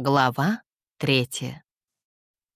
Глава третья.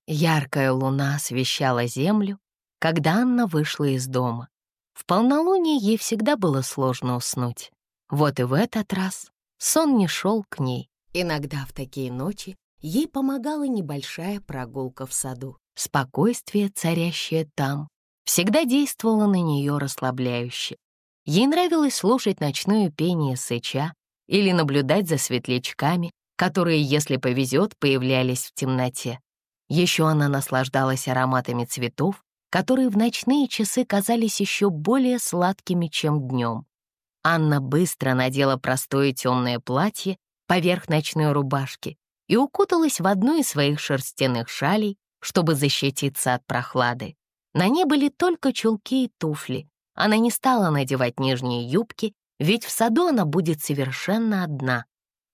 Яркая луна освещала землю, когда Анна вышла из дома. В полнолуние ей всегда было сложно уснуть. Вот и в этот раз сон не шел к ней. Иногда в такие ночи ей помогала небольшая прогулка в саду. Спокойствие, царящее там, всегда действовало на нее расслабляюще. Ей нравилось слушать ночное пение сыча или наблюдать за светлячками, которые, если повезет, появлялись в темноте. Еще она наслаждалась ароматами цветов, которые в ночные часы казались еще более сладкими, чем днем. Анна быстро надела простое темное платье поверх ночной рубашки и укуталась в одну из своих шерстяных шалей, чтобы защититься от прохлады. На ней были только чулки и туфли. Она не стала надевать нижние юбки, ведь в саду она будет совершенно одна.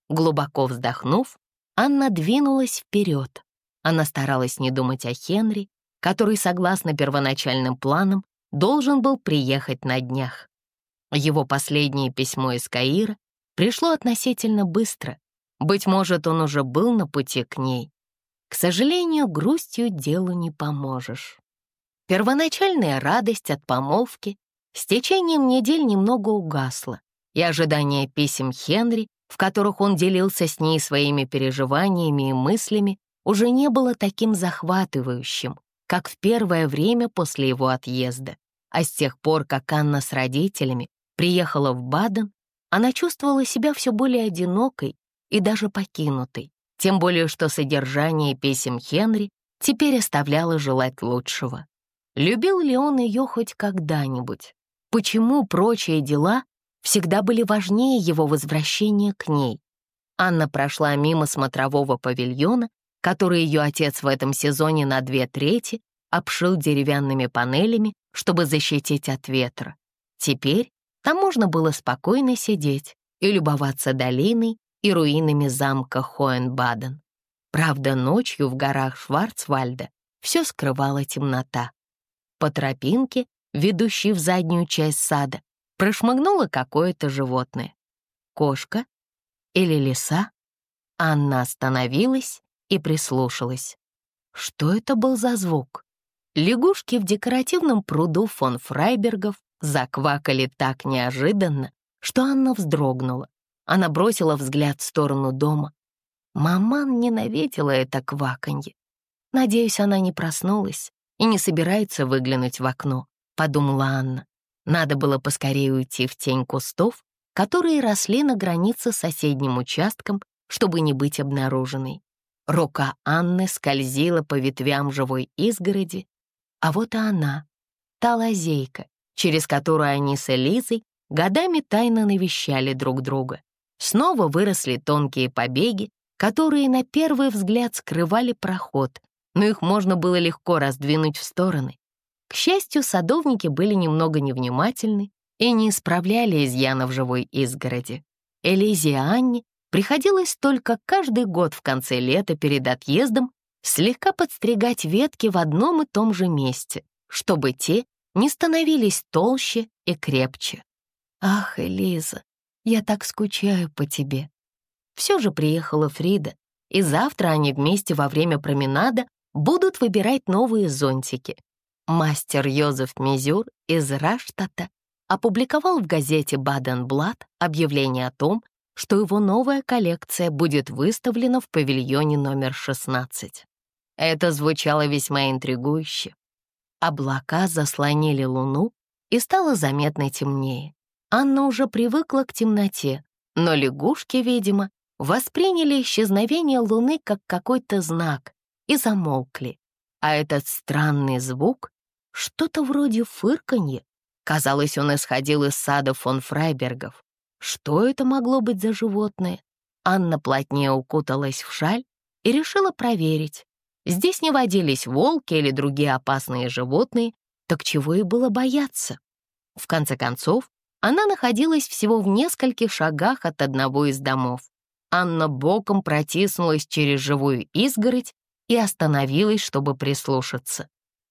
Глубоко вздохнув, Анна двинулась вперед. Она старалась не думать о Хенри, который, согласно первоначальным планам, должен был приехать на днях. Его последнее письмо из Каира пришло относительно быстро. Быть может, он уже был на пути к ней. К сожалению, грустью делу не поможешь. Первоначальная радость от помолвки с течением недель немного угасла, и ожидание писем Хенри, в которых он делился с ней своими переживаниями и мыслями, уже не было таким захватывающим, как в первое время после его отъезда. А с тех пор, как Анна с родителями приехала в Баден, она чувствовала себя все более одинокой и даже покинутой, тем более что содержание писем Хенри теперь оставляло желать лучшего. Любил ли он ее хоть когда-нибудь? Почему прочие дела всегда были важнее его возвращения к ней? Анна прошла мимо смотрового павильона, который ее отец в этом сезоне на две трети обшил деревянными панелями, чтобы защитить от ветра. Теперь там можно было спокойно сидеть и любоваться долиной и руинами замка Хоенбаден. Правда, ночью в горах Шварцвальда все скрывала темнота. По тропинке, ведущей в заднюю часть сада, прошмыгнуло какое-то животное. Кошка или лиса? Анна остановилась и прислушалась. Что это был за звук? Лягушки в декоративном пруду фон Фрайбергов заквакали так неожиданно, что Анна вздрогнула. Она бросила взгляд в сторону дома. Маман ненавидела это кваканье. Надеюсь, она не проснулась и не собирается выглянуть в окно, подумала Анна. Надо было поскорее уйти в тень кустов, которые росли на границе с соседним участком, чтобы не быть обнаруженной. Рука Анны скользила по ветвям живой изгороди, а вот и она, та лазейка, через которую они с Элизой годами тайно навещали друг друга. Снова выросли тонкие побеги, которые на первый взгляд скрывали проход, но их можно было легко раздвинуть в стороны. К счастью, садовники были немного невнимательны и не исправляли изъяна в живой изгороди. Элизе и Анне Приходилось только каждый год в конце лета перед отъездом слегка подстригать ветки в одном и том же месте, чтобы те не становились толще и крепче. «Ах, Элиза, я так скучаю по тебе». Все же приехала Фрида, и завтра они вместе во время променада будут выбирать новые зонтики. Мастер Йозеф Мизюр из Раштата опубликовал в газете «Баден-Блат» объявление о том, что его новая коллекция будет выставлена в павильоне номер 16. Это звучало весьма интригующе. Облака заслонили луну, и стало заметно темнее. Анна уже привыкла к темноте, но лягушки, видимо, восприняли исчезновение луны как какой-то знак и замолкли. А этот странный звук, что-то вроде фырканья, казалось, он исходил из сада фон Фрайбергов. Что это могло быть за животное? Анна плотнее укуталась в шаль и решила проверить. Здесь не водились волки или другие опасные животные, так чего и было бояться? В конце концов, она находилась всего в нескольких шагах от одного из домов. Анна боком протиснулась через живую изгородь и остановилась, чтобы прислушаться.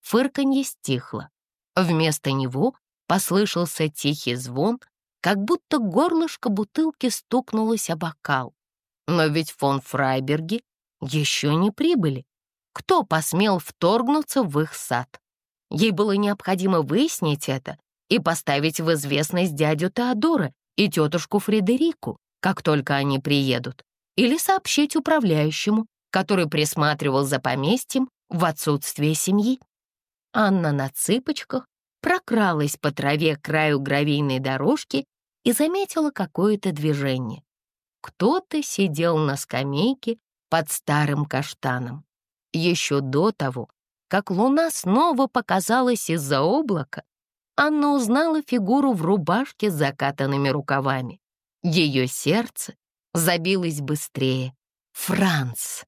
Фырканье стихло. Вместо него послышался тихий звон, как будто горлышко бутылки стукнулось о бокал. Но ведь фон Фрайберги еще не прибыли. Кто посмел вторгнуться в их сад? Ей было необходимо выяснить это и поставить в известность дядю Теодора и тетушку Фредерику, как только они приедут, или сообщить управляющему, который присматривал за поместьем в отсутствие семьи. Анна на цыпочках прокралась по траве к краю гравийной дорожки и заметила какое-то движение. Кто-то сидел на скамейке под старым каштаном. Еще до того, как луна снова показалась из-за облака, Анна узнала фигуру в рубашке с закатанными рукавами. Ее сердце забилось быстрее. Франц!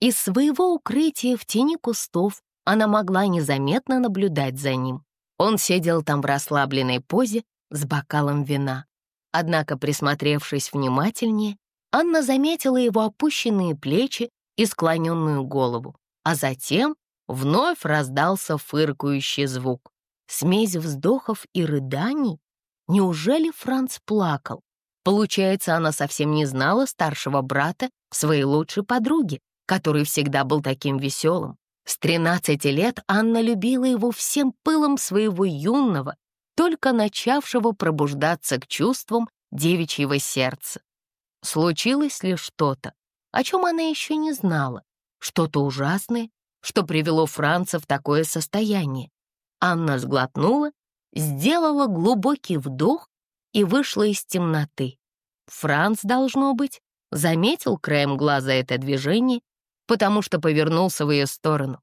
Из своего укрытия в тени кустов она могла незаметно наблюдать за ним. Он сидел там в расслабленной позе с бокалом вина. Однако, присмотревшись внимательнее, Анна заметила его опущенные плечи и склоненную голову, а затем вновь раздался фыркающий звук. Смесь вздохов и рыданий? Неужели Франц плакал? Получается, она совсем не знала старшего брата своей лучшей подруги, который всегда был таким веселым. С 13 лет Анна любила его всем пылом своего юного, только начавшего пробуждаться к чувствам девичьего сердца. Случилось ли что-то, о чем она еще не знала? Что-то ужасное, что привело Франца в такое состояние? Анна сглотнула, сделала глубокий вдох и вышла из темноты. Франц, должно быть, заметил краем глаза это движение потому что повернулся в ее сторону.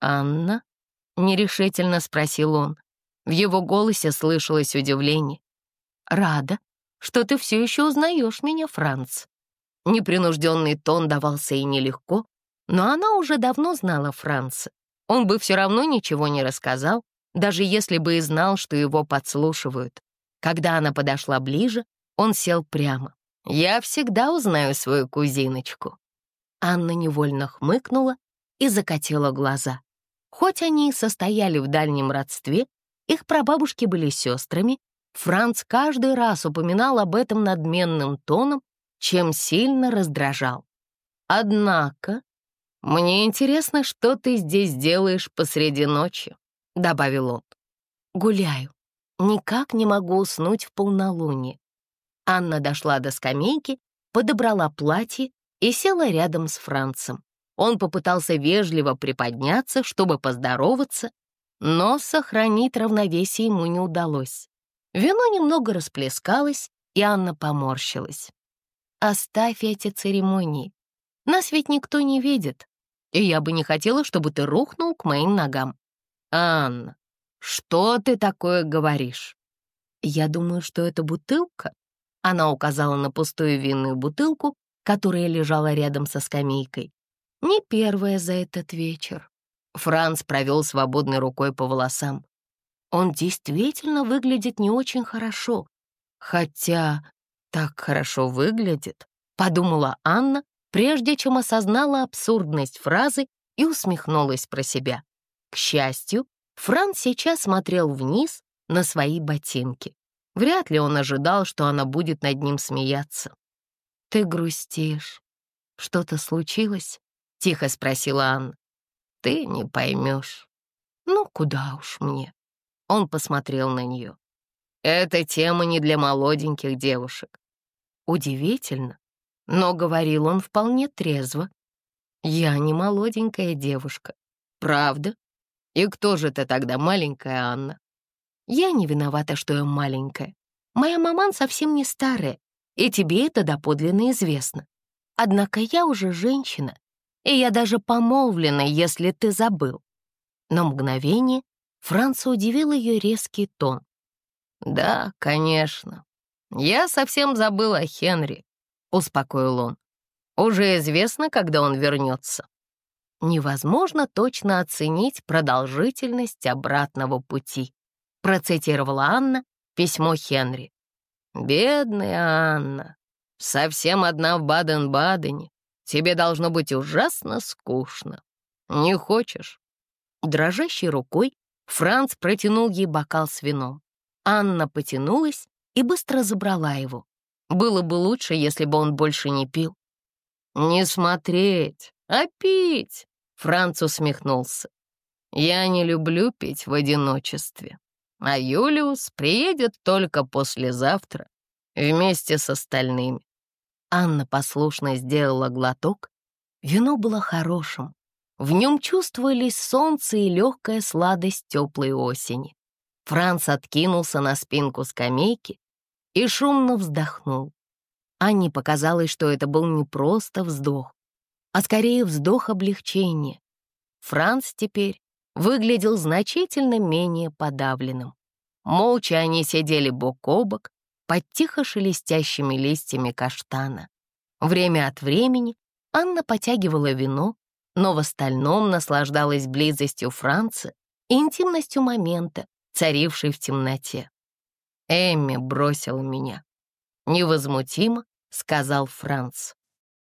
«Анна?» — нерешительно спросил он. В его голосе слышалось удивление. «Рада, что ты все еще узнаешь меня, Франц». Непринужденный тон давался и нелегко, но она уже давно знала Франца. Он бы все равно ничего не рассказал, даже если бы и знал, что его подслушивают. Когда она подошла ближе, он сел прямо. «Я всегда узнаю свою кузиночку», Анна невольно хмыкнула и закатила глаза. Хоть они и состояли в дальнем родстве, их прабабушки были сестрами, Франц каждый раз упоминал об этом надменным тоном, чем сильно раздражал. «Однако, мне интересно, что ты здесь делаешь посреди ночи», — добавил он. «Гуляю. Никак не могу уснуть в полнолуние». Анна дошла до скамейки, подобрала платье и села рядом с Францем. Он попытался вежливо приподняться, чтобы поздороваться, но сохранить равновесие ему не удалось. Вино немного расплескалось, и Анна поморщилась. «Оставь эти церемонии. Нас ведь никто не видит, и я бы не хотела, чтобы ты рухнул к моим ногам». «Анна, что ты такое говоришь?» «Я думаю, что это бутылка». Она указала на пустую винную бутылку, которая лежала рядом со скамейкой. Не первая за этот вечер. Франц провел свободной рукой по волосам. Он действительно выглядит не очень хорошо. Хотя так хорошо выглядит, подумала Анна, прежде чем осознала абсурдность фразы и усмехнулась про себя. К счастью, Франц сейчас смотрел вниз на свои ботинки. Вряд ли он ожидал, что она будет над ним смеяться. «Ты грустишь. Что-то случилось?» — тихо спросила Анна. «Ты не поймешь». «Ну, куда уж мне?» Он посмотрел на нее. «Эта тема не для молоденьких девушек». Удивительно, но говорил он вполне трезво. «Я не молоденькая девушка». «Правда? И кто же ты тогда, маленькая Анна?» «Я не виновата, что я маленькая. Моя маман совсем не старая, и тебе это доподлинно известно. Однако я уже женщина, и я даже помолвлена, если ты забыл». На мгновение Франца удивил ее резкий тон. «Да, конечно. Я совсем забыл о Хенри», — успокоил он. «Уже известно, когда он вернется». «Невозможно точно оценить продолжительность обратного пути», — процитировала Анна письмо Хенри. «Бедная Анна, совсем одна в Баден-Бадене. Тебе должно быть ужасно скучно. Не хочешь?» Дрожащей рукой Франц протянул ей бокал с вином. Анна потянулась и быстро забрала его. Было бы лучше, если бы он больше не пил. «Не смотреть, а пить!» Франц усмехнулся. «Я не люблю пить в одиночестве, а Юлиус приедет только послезавтра вместе с остальными». Анна послушно сделала глоток. Вино было хорошим. В нем чувствовались солнце и легкая сладость теплой осени. Франц откинулся на спинку скамейки и шумно вздохнул. Анне показалось, что это был не просто вздох, а скорее вздох облегчения. Франц теперь выглядел значительно менее подавленным. Молча они сидели бок о бок под тихо шелестящими листьями каштана. Время от времени Анна потягивала вино, но в остальном наслаждалась близостью Франца и интимностью момента, царившей в темноте. Эмми бросила меня. Невозмутимо, сказал Франц.